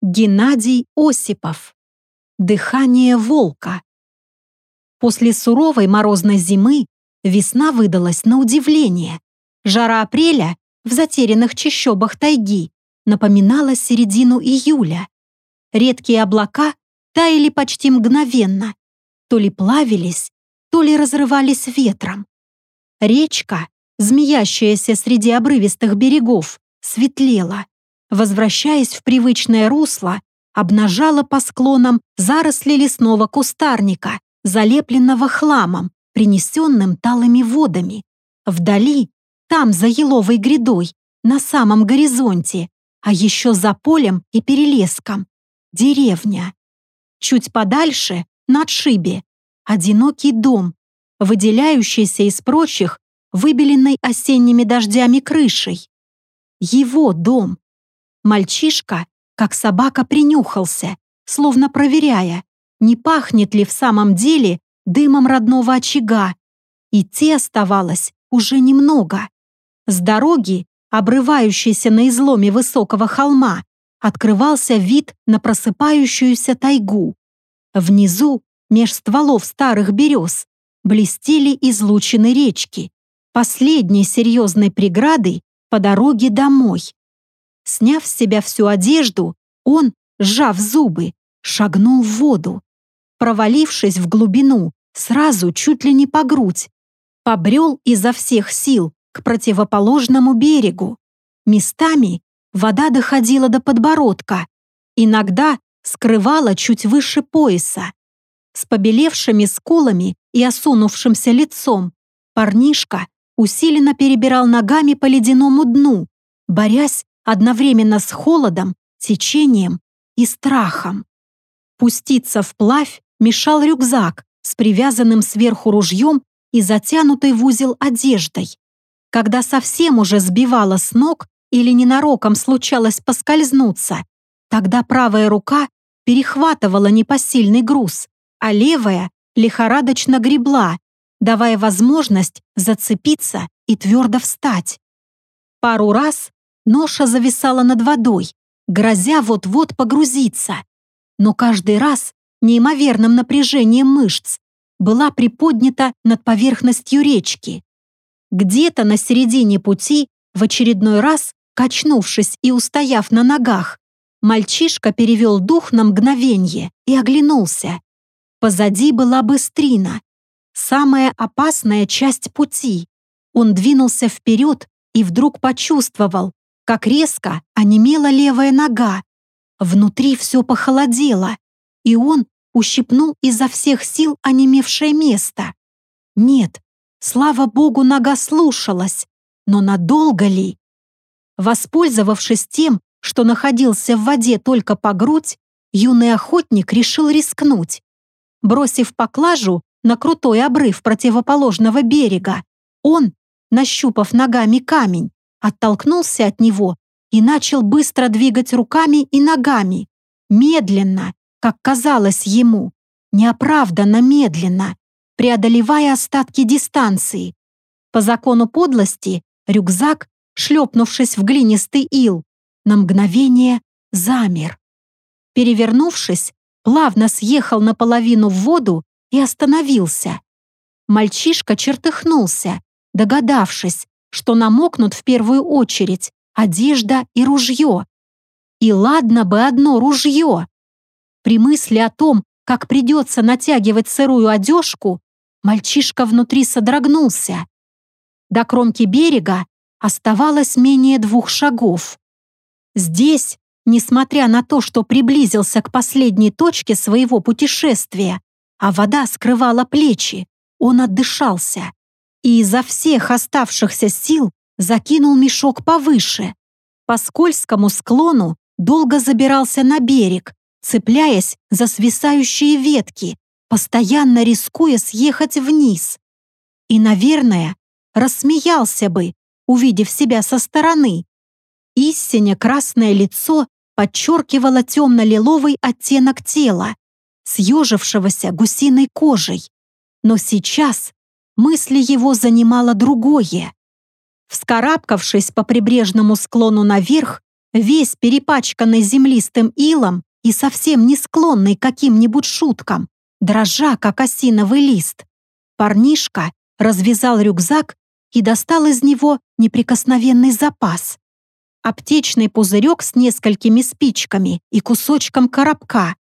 Геннадий Осипов. Дыхание волка. После суровой морозной зимы весна выдалась на удивление. Жара апреля в затерянных чащобах тайги напоминала середину июля. Редкие облака таяли почти мгновенно, то ли плавились, то ли разрывались ветром. Речка, змеящаяся среди обрывистых берегов, светлела возвращаясь в привычное русло, обнажала по склонам заросли лесного кустарника, залепленного хламом, принесенным талыми водами. Вдали, там, за еловой грядой, на самом горизонте, а еще за полем и перелеском, деревня. Чуть подальше, на отшибе, одинокий дом, выделяющийся из прочих, выбеленной осенними дождями крышей. Его дом, Мальчишка, как собака, принюхался, словно проверяя, не пахнет ли в самом деле дымом родного очага. Идти оставалось уже немного. С дороги, обрывающейся на изломе высокого холма, открывался вид на просыпающуюся тайгу. Внизу, меж стволов старых берез, блестели излучины речки, последней серьезной преградой по дороге домой. Сняв с себя всю одежду, он, сжав зубы, шагнул в воду. Провалившись в глубину, сразу чуть ли не по грудь, побрел изо всех сил к противоположному берегу. Местами вода доходила до подбородка, иногда скрывала чуть выше пояса. С побелевшими скулами и осунувшимся лицом парнишка усиленно перебирал ногами по ледяному дну, борясь одновременно с холодом, течением и страхом. Пуститься вплавь мешал рюкзак с привязанным сверху ружьем и затянутой в узел одеждой. Когда совсем уже сбивала с ног или ненароком случалось поскользнуться, тогда правая рука перехватывала непосильный груз, а левая лихорадочно гребла, давая возможность зацепиться и твердо встать. Пару раз Ноша зависала над водой, грозя вот-вот погрузиться. Но каждый раз неимоверным напряжением мышц была приподнята над поверхностью речки. Где-то на середине пути, в очередной раз, качнувшись и устояв на ногах, мальчишка перевел дух на мгновенье и оглянулся. Позади была быстрина, самая опасная часть пути. Он двинулся вперед и вдруг почувствовал, как резко онемела левая нога. Внутри все похолодело, и он ущипнул изо всех сил онемевшее место. Нет, слава богу, нога слушалась, но надолго ли? Воспользовавшись тем, что находился в воде только по грудь, юный охотник решил рискнуть. Бросив поклажу на крутой обрыв противоположного берега, он, нащупав ногами камень, оттолкнулся от него и начал быстро двигать руками и ногами, медленно, как казалось ему, неоправданно медленно, преодолевая остатки дистанции. По закону подлости рюкзак, шлепнувшись в глинистый ил, на мгновение замер. Перевернувшись, плавно съехал наполовину в воду и остановился. Мальчишка чертыхнулся, догадавшись, что намокнут в первую очередь одежда и ружье. И ладно бы одно ружье. При мысли о том, как придется натягивать сырую одежку, мальчишка внутри содрогнулся. До кромки берега оставалось менее двух шагов. Здесь, несмотря на то, что приблизился к последней точке своего путешествия, а вода скрывала плечи, он отдышался и изо всех оставшихся сил закинул мешок повыше. По скользкому склону долго забирался на берег, цепляясь за свисающие ветки, постоянно рискуя съехать вниз. И, наверное, рассмеялся бы, увидев себя со стороны. Истинно красное лицо подчеркивало темно-лиловый оттенок тела, съежившегося гусиной кожей. Но сейчас мысли его занимало другое. Вскарабкавшись по прибрежному склону наверх, весь перепачканный землистым илом и совсем не склонный к каким-нибудь шуткам, дрожа, как осиновый лист. Парнишка развязал рюкзак и достал из него неприкосновенный запас. Аптечный пузырек с несколькими спичками и кусочком коробка.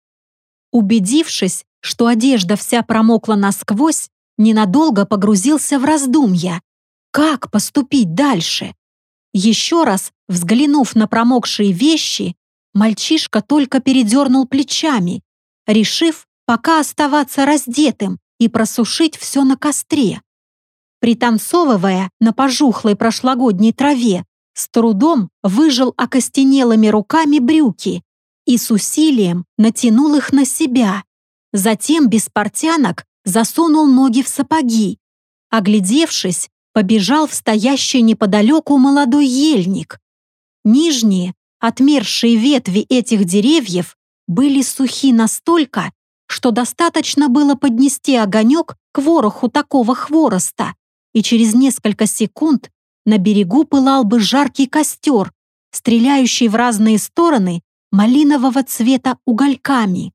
Убедившись, что одежда вся промокла насквозь, ненадолго погрузился в раздумья. Как поступить дальше? Еще раз, взглянув на промокшие вещи, мальчишка только передернул плечами, решив пока оставаться раздетым и просушить все на костре. Пританцовывая на пожухлой прошлогодней траве, с трудом выжил окостенелыми руками брюки и с усилием натянул их на себя. Затем без портянок засунул ноги в сапоги. Оглядевшись, побежал в стоящий неподалеку молодой ельник. Нижние, отмершие ветви этих деревьев были сухи настолько, что достаточно было поднести огонек к вороху такого хвороста, и через несколько секунд на берегу пылал бы жаркий костер, стреляющий в разные стороны малинового цвета угольками.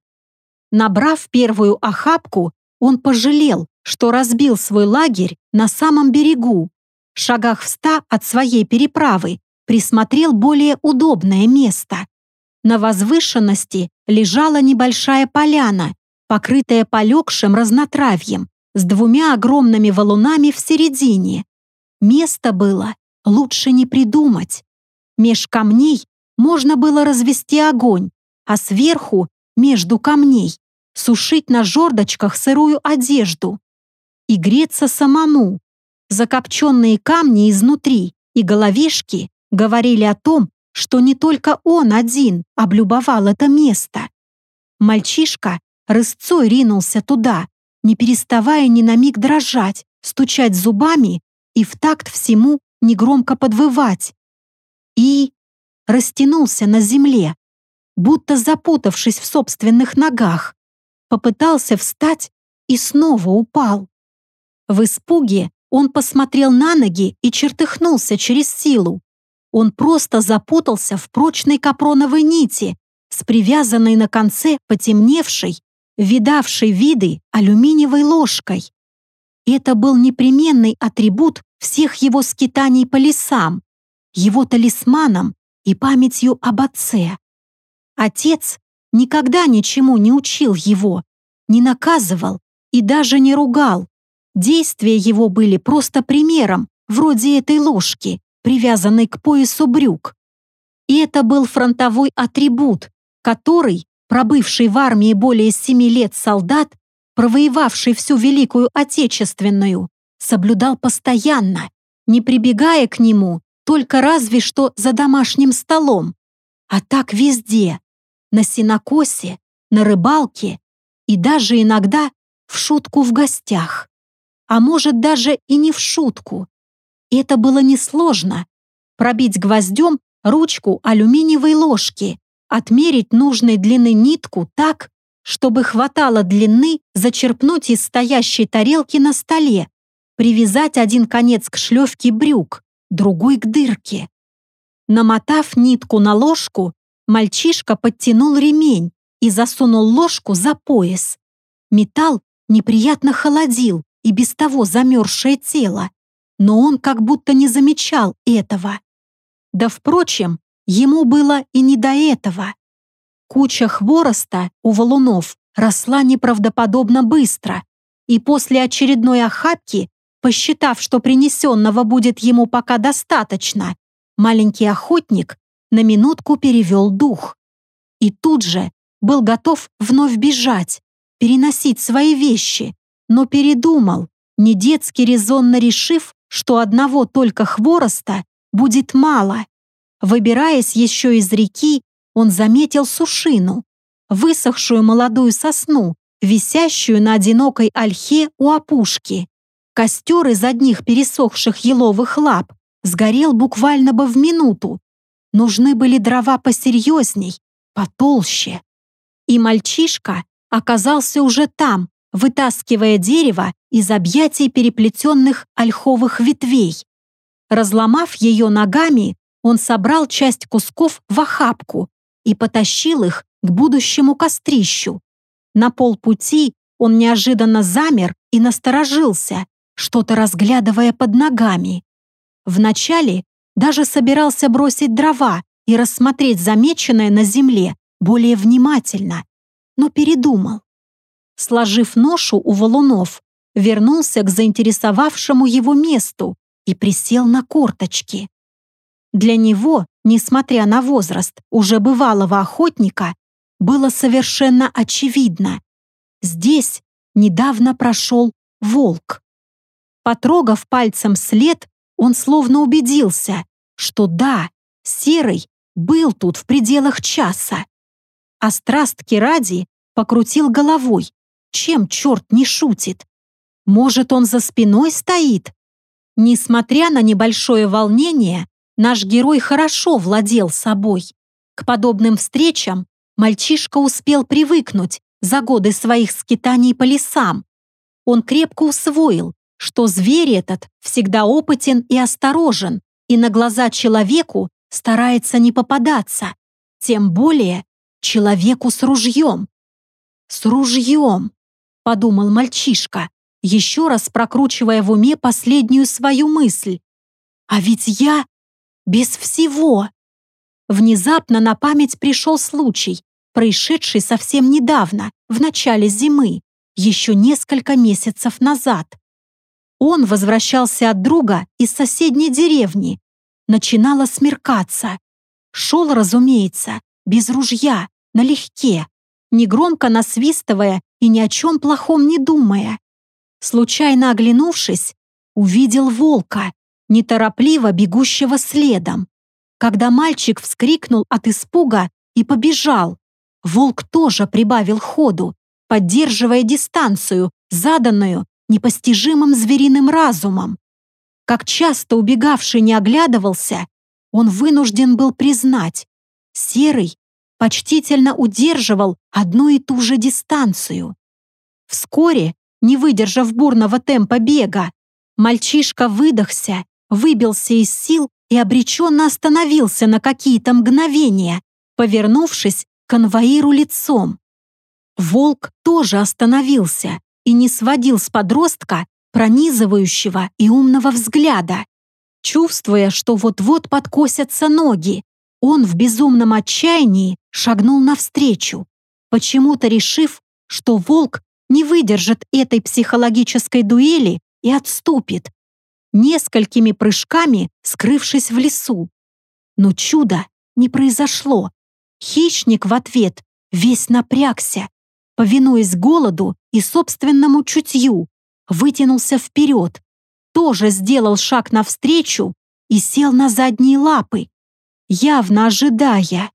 Набрав первую охапку, он пожалел, что разбил свой лагерь на самом берегу. В шагах в ста от своей переправы присмотрел более удобное место. На возвышенности лежала небольшая поляна, покрытая полегшим разнотравьем, с двумя огромными валунами в середине. Место было лучше не придумать. Меж камней можно было развести огонь, а сверху, между камней, сушить на жердочках сырую одежду и греться самому. Закопченные камни изнутри и головешки говорили о том, что не только он один облюбовал это место. Мальчишка рысцой ринулся туда, не переставая ни на миг дрожать, стучать зубами и в такт всему негромко подвывать. И растянулся на земле, будто запутавшись в собственных ногах, попытался встать и снова упал. В испуге он посмотрел на ноги и чертыхнулся через силу. Он просто запутался в прочной капроновой нити с привязанной на конце потемневшей видавший виды алюминиевой ложкой. Это был непременный атрибут всех его скитаний по лесам, его талисманом и памятью об отце. Отец никогда ничему не учил его, не наказывал и даже не ругал. Действия его были просто примером, вроде этой ложки, привязанной к поясу брюк. И это был фронтовой атрибут, который пробывший в армии более семи лет солдат, провоевавший всю Великую Отечественную, соблюдал постоянно, не прибегая к нему только разве что за домашним столом, а так везде, на синокосе, на рыбалке и даже иногда в шутку в гостях. А может, даже и не в шутку. Это было несложно. Пробить гвоздем ручку алюминиевой ложки отмерить нужной длины нитку так, чтобы хватало длины зачерпнуть из стоящей тарелки на столе, привязать один конец к шлевке брюк, другой к дырке. Намотав нитку на ложку, мальчишка подтянул ремень и засунул ложку за пояс. Металл неприятно холодил и без того замерзшее тело, но он как будто не замечал этого. Да, впрочем, Ему было и не до этого. Куча хвороста у валунов росла неправдоподобно быстро, и после очередной охапки, посчитав, что принесенного будет ему пока достаточно, маленький охотник на минутку перевел дух. И тут же был готов вновь бежать, переносить свои вещи, но передумал, не детски резонно решив, что одного только хвороста будет мало. Выбираясь еще из реки, он заметил сушину, высохшую молодую сосну, висящую на одинокой ольхе у опушки. Костер из одних пересохших еловых лап сгорел буквально бы в минуту. Нужны были дрова посерьезней, потолще. И мальчишка оказался уже там, вытаскивая дерево из объятий переплетенных ольховых ветвей. Разломав ее ногами, он собрал часть кусков в охапку и потащил их к будущему кострищу. На полпути он неожиданно замер и насторожился, что-то разглядывая под ногами. Вначале даже собирался бросить дрова и рассмотреть замеченное на земле более внимательно, но передумал. Сложив ношу у валунов, вернулся к заинтересовавшему его месту и присел на корточки. Для него, несмотря на возраст уже бывалого охотника, было совершенно очевидно. Здесь недавно прошел волк. Потрогав пальцем след, он словно убедился, что да, Серый был тут в пределах часа. А страстки ради покрутил головой, чем черт не шутит. Может, он за спиной стоит? Несмотря на небольшое волнение, наш герой хорошо владел собой. К подобным встречам мальчишка успел привыкнуть за годы своих скитаний по лесам. Он крепко усвоил, что зверь этот всегда опытен и осторожен, и на глаза человеку старается не попадаться, тем более человеку с ружьем. «С ружьем», — подумал мальчишка, еще раз прокручивая в уме последнюю свою мысль. «А ведь я без всего!» Внезапно на память пришел случай, происшедший совсем недавно, в начале зимы, еще несколько месяцев назад. Он возвращался от друга из соседней деревни. Начинало смеркаться. Шел, разумеется, без ружья, налегке, негромко насвистывая и ни о чем плохом не думая. Случайно оглянувшись, увидел волка, неторопливо бегущего следом. Когда мальчик вскрикнул от испуга и побежал, волк тоже прибавил ходу, поддерживая дистанцию, заданную непостижимым звериным разумом. Как часто убегавший не оглядывался, он вынужден был признать, Серый почтительно удерживал одну и ту же дистанцию. Вскоре, не выдержав бурного темпа бега, мальчишка выдохся, выбился из сил и обреченно остановился на какие-то мгновения, повернувшись к конвоиру лицом. Волк тоже остановился и не сводил с подростка пронизывающего и умного взгляда. Чувствуя, что вот-вот подкосятся ноги, он в безумном отчаянии шагнул навстречу, почему-то решив, что волк не выдержит этой психологической дуэли и отступит, несколькими прыжками скрывшись в лесу. Но чудо не произошло. Хищник в ответ весь напрягся, повинуясь голоду и собственному чутью, вытянулся вперед, тоже сделал шаг навстречу и сел на задние лапы, явно ожидая.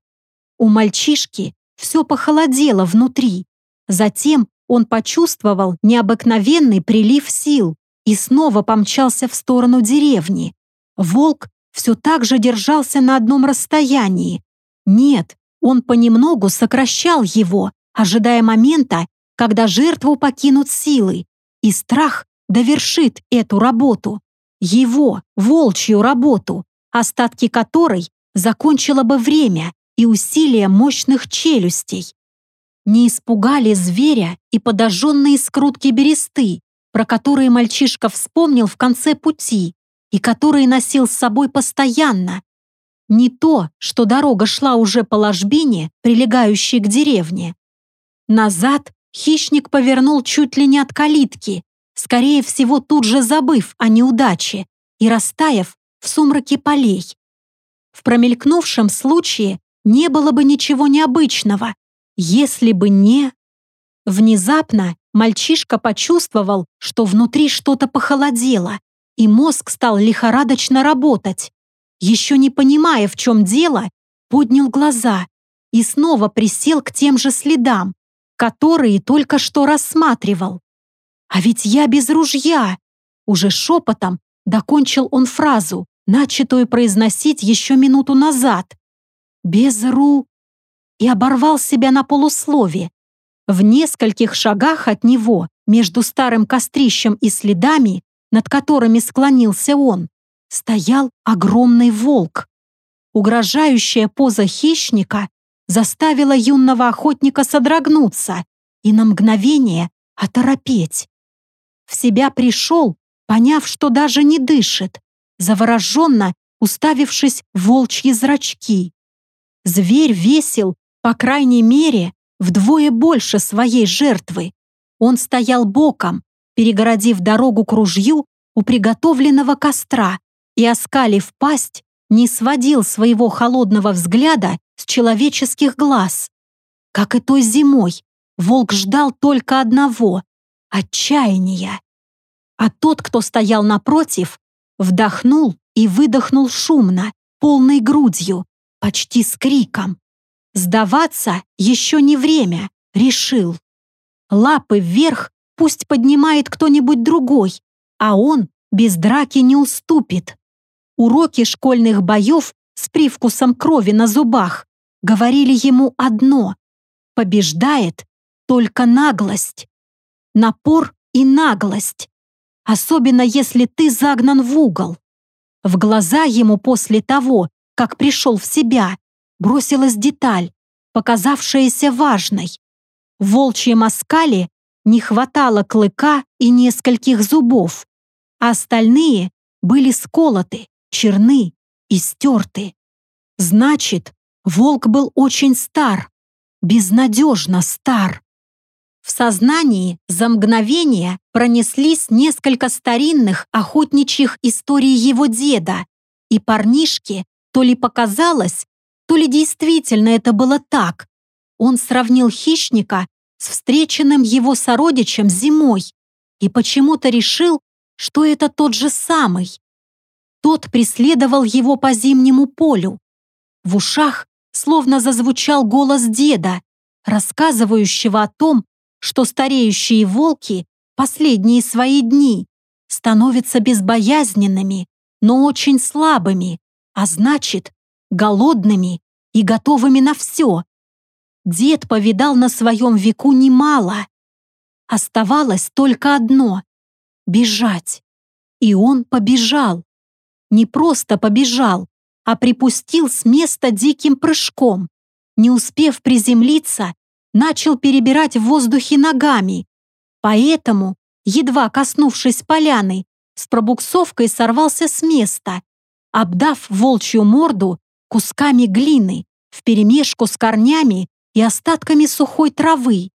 У мальчишки все похолодело внутри. Затем он почувствовал необыкновенный прилив сил и снова помчался в сторону деревни. Волк все так же держался на одном расстоянии. Нет, он понемногу сокращал его, ожидая момента, когда жертву покинут силы, и страх довершит эту работу, его, волчью работу, остатки которой закончило бы время и усилия мощных челюстей. Не испугали зверя и подожженные скрутки бересты, про которые мальчишка вспомнил в конце пути и которые носил с собой постоянно. Не то, что дорога шла уже по ложбине, прилегающей к деревне, Назад хищник повернул чуть ли не от калитки, скорее всего, тут же забыв о неудаче и растаяв в сумраке полей. В промелькнувшем случае не было бы ничего необычного, если бы не... Внезапно мальчишка почувствовал, что внутри что-то похолодело, и мозг стал лихорадочно работать. Еще не понимая, в чем дело, поднял глаза и снова присел к тем же следам, которые только что рассматривал. «А ведь я без ружья!» Уже шепотом докончил он фразу, начатую произносить еще минуту назад. «Без ру...» и оборвал себя на полуслове. В нескольких шагах от него, между старым кострищем и следами, над которыми склонился он, стоял огромный волк. Угрожающая поза хищника заставила юного охотника содрогнуться и на мгновение оторопеть. В себя пришел, поняв, что даже не дышит, завороженно уставившись в волчьи зрачки. Зверь весил, по крайней мере, вдвое больше своей жертвы. Он стоял боком, перегородив дорогу к ружью у приготовленного костра и, оскалив пасть, не сводил своего холодного взгляда с человеческих глаз. Как и той зимой, волк ждал только одного — отчаяния. А тот, кто стоял напротив, вдохнул и выдохнул шумно, полной грудью, почти с криком. Сдаваться еще не время, решил. Лапы вверх пусть поднимает кто-нибудь другой, а он без драки не уступит. Уроки школьных боев с привкусом крови на зубах говорили ему одно — побеждает только наглость. Напор и наглость, особенно если ты загнан в угол. В глаза ему после того, как пришел в себя, бросилась деталь, показавшаяся важной. В волчьем оскале не хватало клыка и нескольких зубов, а остальные были сколоты, черны и стерты. Значит, волк был очень стар, безнадежно стар. В сознании за мгновение пронеслись несколько старинных охотничьих историй его деда, и парнишке то ли показалось, то ли действительно это было так. Он сравнил хищника с встреченным его сородичем зимой и почему-то решил, что это тот же самый. Тот преследовал его по зимнему полю. В ушах словно зазвучал голос деда, рассказывающего о том, что стареющие волки последние свои дни становятся безбоязненными, но очень слабыми, а значит, голодными и готовыми на все. Дед повидал на своем веку немало. Оставалось только одно — бежать. И он побежал не просто побежал, а припустил с места диким прыжком. Не успев приземлиться, начал перебирать в воздухе ногами. Поэтому, едва коснувшись поляны, с пробуксовкой сорвался с места, обдав волчью морду кусками глины вперемешку с корнями и остатками сухой травы.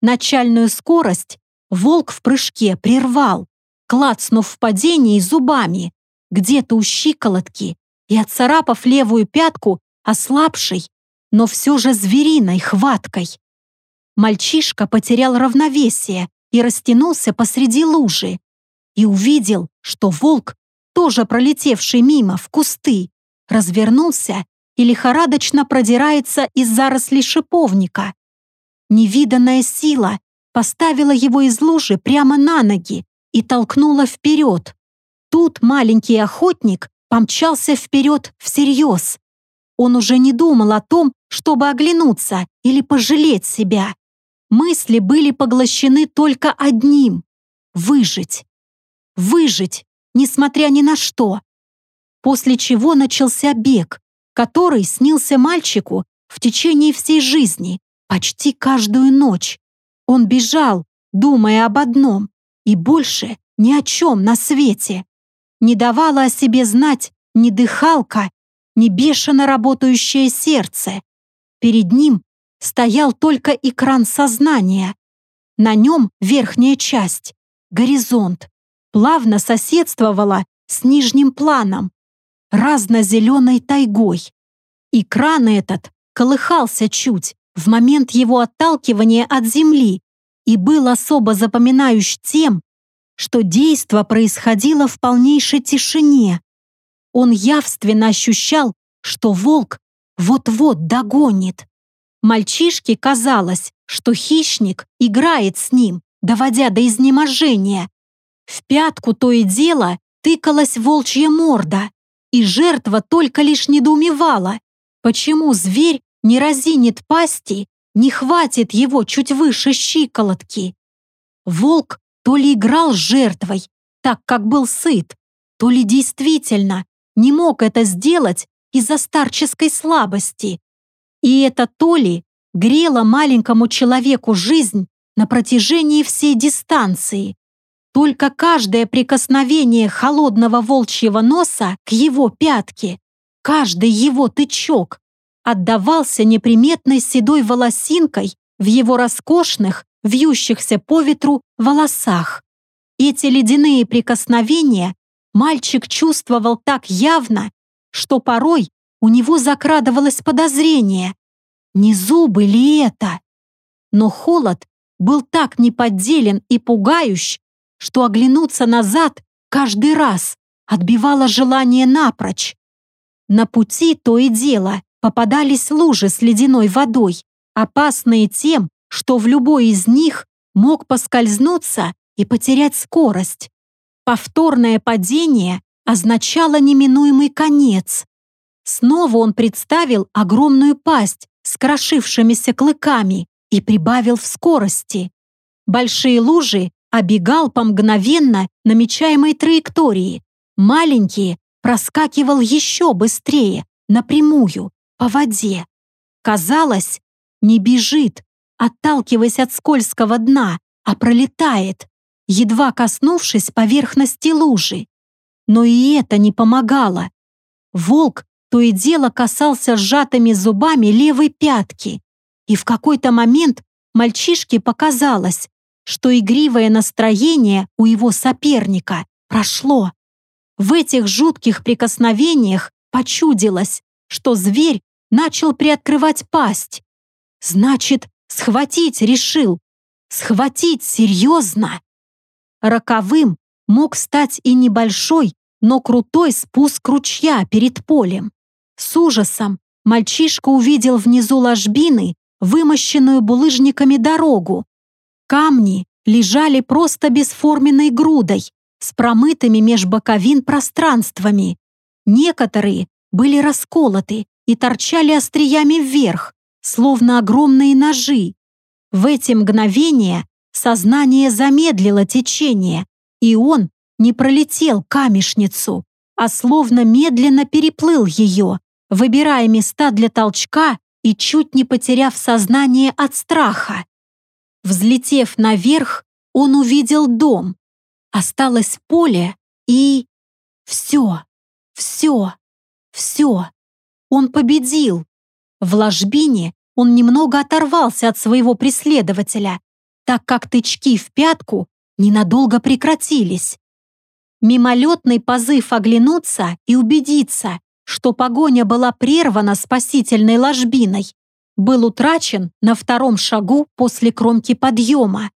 Начальную скорость волк в прыжке прервал, клацнув в падении зубами, где-то у щиколотки и отцарапав левую пятку ослабшей, но все же звериной хваткой. Мальчишка потерял равновесие и растянулся посреди лужи и увидел, что волк, тоже пролетевший мимо в кусты, развернулся и лихорадочно продирается из зарослей шиповника. Невиданная сила поставила его из лужи прямо на ноги и толкнула вперед. Тут маленький охотник помчался вперед всерьез. Он уже не думал о том, чтобы оглянуться или пожалеть себя. Мысли были поглощены только одним — выжить. Выжить, несмотря ни на что. После чего начался бег, который снился мальчику в течение всей жизни, почти каждую ночь. Он бежал, думая об одном, и больше ни о чем на свете не давала о себе знать ни дыхалка, ни бешено работающее сердце. Перед ним стоял только экран сознания. На нем верхняя часть, горизонт, плавно соседствовала с нижним планом, разно-зеленой тайгой. Экран этот колыхался чуть в момент его отталкивания от земли и был особо запоминающий тем, что действо происходило в полнейшей тишине. Он явственно ощущал, что волк вот-вот догонит. Мальчишке казалось, что хищник играет с ним, доводя до изнеможения. В пятку то и дело тыкалась волчья морда, и жертва только лишь недоумевала, почему зверь не разинет пасти, не хватит его чуть выше щиколотки. Волк то ли играл с жертвой, так как был сыт, то ли действительно не мог это сделать из-за старческой слабости. И это то ли грело маленькому человеку жизнь на протяжении всей дистанции. Только каждое прикосновение холодного волчьего носа к его пятке, каждый его тычок отдавался неприметной седой волосинкой в его роскошных, вьющихся по ветру волосах. Эти ледяные прикосновения мальчик чувствовал так явно, что порой у него закрадывалось подозрение, не зубы ли это? Но холод был так неподделен и пугающ, что оглянуться назад каждый раз отбивало желание напрочь. На пути то и дело попадались лужи с ледяной водой, опасные тем, что в любой из них мог поскользнуться и потерять скорость. Повторное падение означало неминуемый конец. Снова он представил огромную пасть с крошившимися клыками и прибавил в скорости. Большие лужи обегал по мгновенно намечаемой траектории. Маленькие проскакивал еще быстрее, напрямую, по воде. Казалось, не бежит, отталкиваясь от скользкого дна, а пролетает, едва коснувшись поверхности лужи. Но и это не помогало. Волк то и дело касался сжатыми зубами левой пятки. И в какой-то момент мальчишке показалось, что игривое настроение у его соперника прошло. В этих жутких прикосновениях почудилось, что зверь начал приоткрывать пасть. Значит, схватить решил. Схватить серьезно. Роковым мог стать и небольшой, но крутой спуск ручья перед полем. С ужасом мальчишка увидел внизу ложбины вымощенную булыжниками дорогу. Камни лежали просто бесформенной грудой, с промытыми меж боковин пространствами. Некоторые были расколоты и торчали остриями вверх, словно огромные ножи. В эти мгновения сознание замедлило течение, и он не пролетел камешницу, а словно медленно переплыл ее, выбирая места для толчка и чуть не потеряв сознание от страха. Взлетев наверх, он увидел дом. Осталось поле и... Все, все, все. Он победил. В ложбине он немного оторвался от своего преследователя, так как тычки в пятку ненадолго прекратились. Мимолетный позыв оглянуться и убедиться, что погоня была прервана спасительной ложбиной, был утрачен на втором шагу после кромки подъема.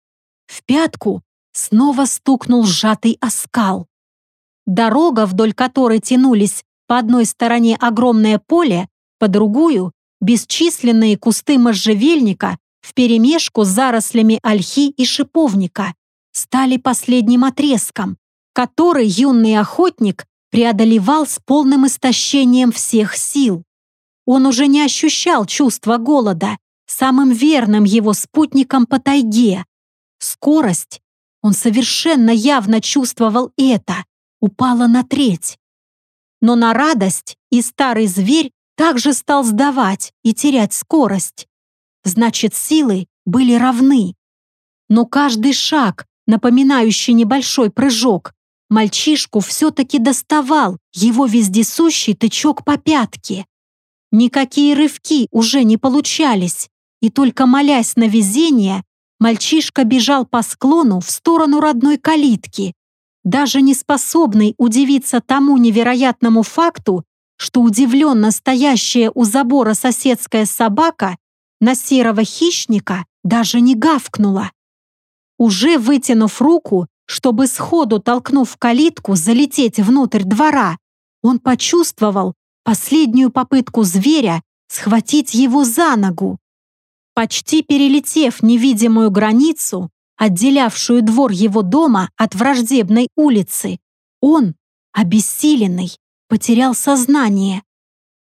В пятку снова стукнул сжатый оскал. Дорога, вдоль которой тянулись по одной стороне огромное поле, по другую — бесчисленные кусты можжевельника вперемешку с зарослями ольхи и шиповника, стали последним отрезком, который юный охотник преодолевал с полным истощением всех сил. Он уже не ощущал чувства голода, самым верным его спутником по тайге. Скорость, он совершенно явно чувствовал это, упала на треть. Но на радость и старый зверь также стал сдавать и терять скорость. Значит, силы были равны. Но каждый шаг, напоминающий небольшой прыжок, Мальчишку все-таки доставал его вездесущий тычок по пятке. Никакие рывки уже не получались, и только молясь на везение, мальчишка бежал по склону в сторону родной калитки, даже не способный удивиться тому невероятному факту, что удивленно стоящая у забора соседская собака на серого хищника даже не гавкнула. Уже вытянув руку, чтобы сходу, толкнув калитку, залететь внутрь двора, он почувствовал последнюю попытку зверя схватить его за ногу. Почти перелетев невидимую границу, отделявшую двор его дома от враждебной улицы, он, обессиленный, потерял сознание.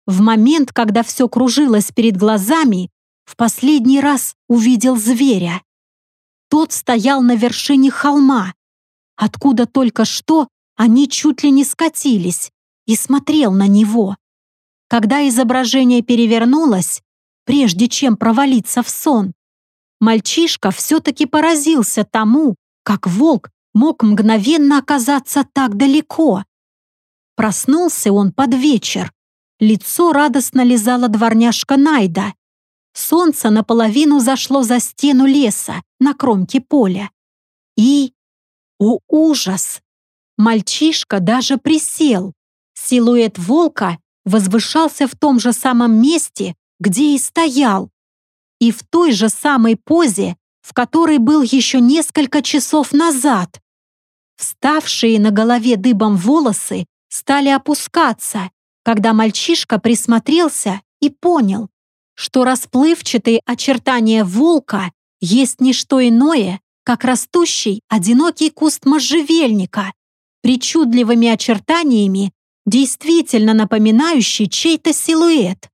В момент, когда все кружилось перед глазами, в последний раз увидел зверя. Тот стоял на вершине холма, откуда только что они чуть ли не скатились, и смотрел на него. Когда изображение перевернулось, прежде чем провалиться в сон, мальчишка все-таки поразился тому, как волк мог мгновенно оказаться так далеко. Проснулся он под вечер. Лицо радостно лизала дворняжка Найда. Солнце наполовину зашло за стену леса на кромке поля. И... О, ужас! Мальчишка даже присел. Силуэт волка возвышался в том же самом месте, где и стоял. И в той же самой позе, в которой был еще несколько часов назад. Вставшие на голове дыбом волосы стали опускаться, когда мальчишка присмотрелся и понял, что расплывчатые очертания волка есть не что иное, как растущий одинокий куст можжевельника, причудливыми очертаниями, действительно напоминающий чей-то силуэт.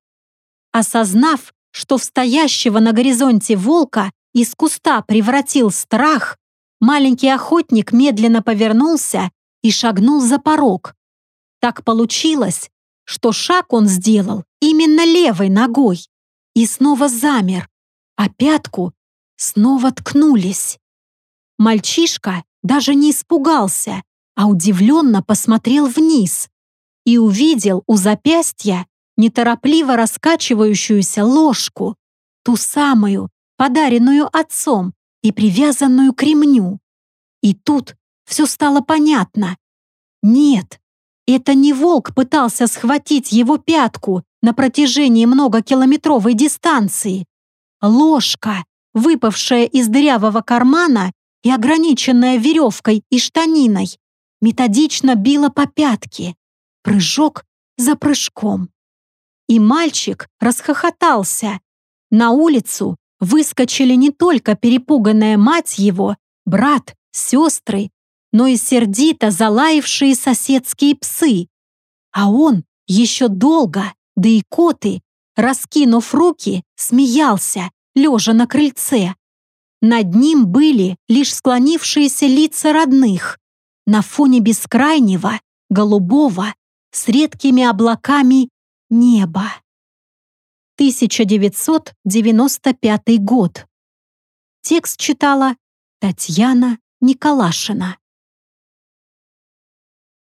Осознав, что в стоящего на горизонте волка из куста превратил страх, маленький охотник медленно повернулся и шагнул за порог. Так получилось, что шаг он сделал именно левой ногой и снова замер, а пятку снова ткнулись. Мальчишка даже не испугался, а удивленно посмотрел вниз и увидел у запястья неторопливо раскачивающуюся ложку, ту самую, подаренную отцом и привязанную к ремню. И тут все стало понятно. Нет, это не волк пытался схватить его пятку на протяжении многокилометровой дистанции. Ложка, выпавшая из дырявого кармана и ограниченная веревкой и штаниной, методично била по пятке, прыжок за прыжком. И мальчик расхохотался. На улицу выскочили не только перепуганная мать его, брат, сестры, но и сердито залаявшие соседские псы. А он еще долго, да и коты, раскинув руки, смеялся, лежа на крыльце. Над ним были лишь склонившиеся лица родных. На фоне бескрайнего, голубого, с редкими облаками неба. 1995 год. Текст читала Татьяна Николашина.